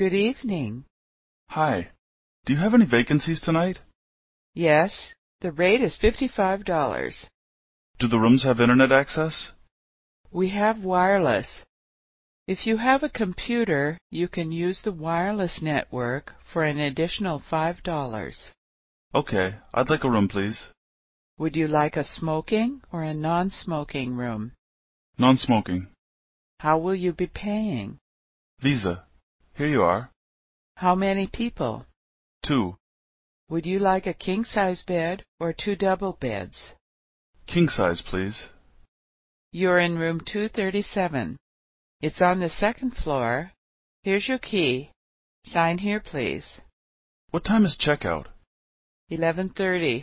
Good evening. Hi. Do you have any vacancies tonight? Yes. The rate is $55. Do the rooms have internet access? We have wireless. If you have a computer, you can use the wireless network for an additional $5. Okay. I'd like a room, please. Would you like a smoking or a non-smoking room? Non-smoking. How will you be paying? Visa. Here you are. How many people? Two. Would you like a king-size bed or two double beds? King-size, please. You're in room 237. It's on the second floor. Here's your key. Sign here, please. What time is checkout? 11:30.